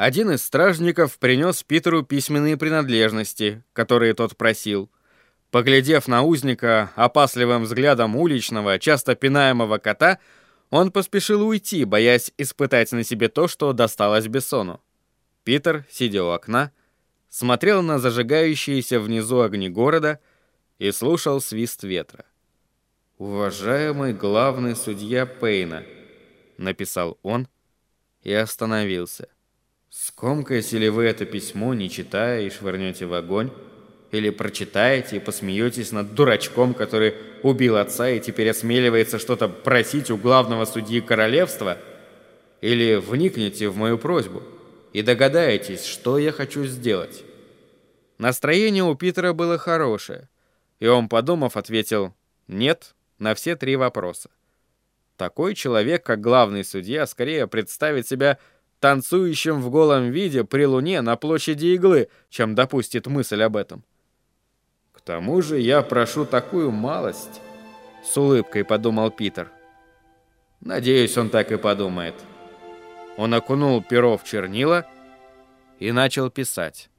Один из стражников принес Питеру письменные принадлежности, которые тот просил. Поглядев на узника опасливым взглядом уличного, часто пинаемого кота, он поспешил уйти, боясь испытать на себе то, что досталось Бессону. Питер, сидя у окна, смотрел на зажигающиеся внизу огни города и слушал свист ветра. «Уважаемый главный судья Пейна», — написал он и остановился. «Скомкаете ли вы это письмо, не читая, и швырнете в огонь?» Или прочитаете и посмеетесь над дурачком, который убил отца и теперь осмеливается что-то просить у главного судьи королевства? Или вникнете в мою просьбу и догадаетесь, что я хочу сделать?» Настроение у Питера было хорошее, и он, подумав, ответил «нет» на все три вопроса. Такой человек, как главный судья, скорее представит себя танцующим в голом виде при луне на площади Иглы, чем допустит мысль об этом. К тому же я прошу такую малость, с улыбкой подумал Питер. Надеюсь, он так и подумает. Он окунул перо в чернила и начал писать.